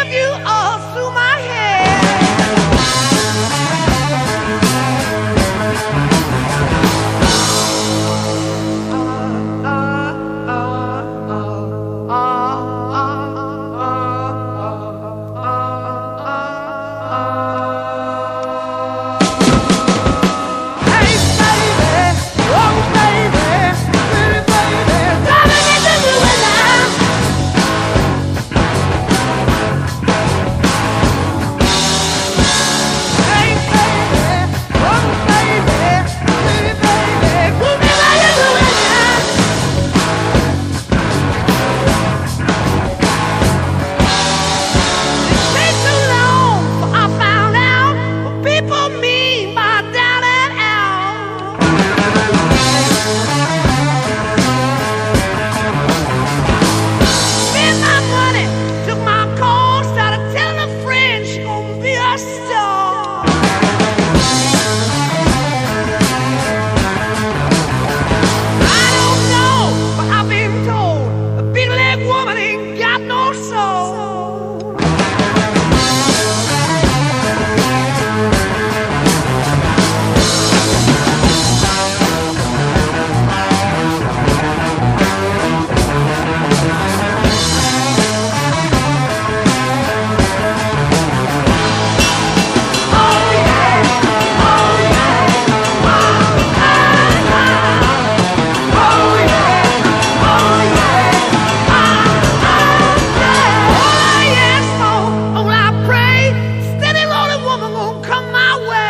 of you all through my woman ain't got no soul. power.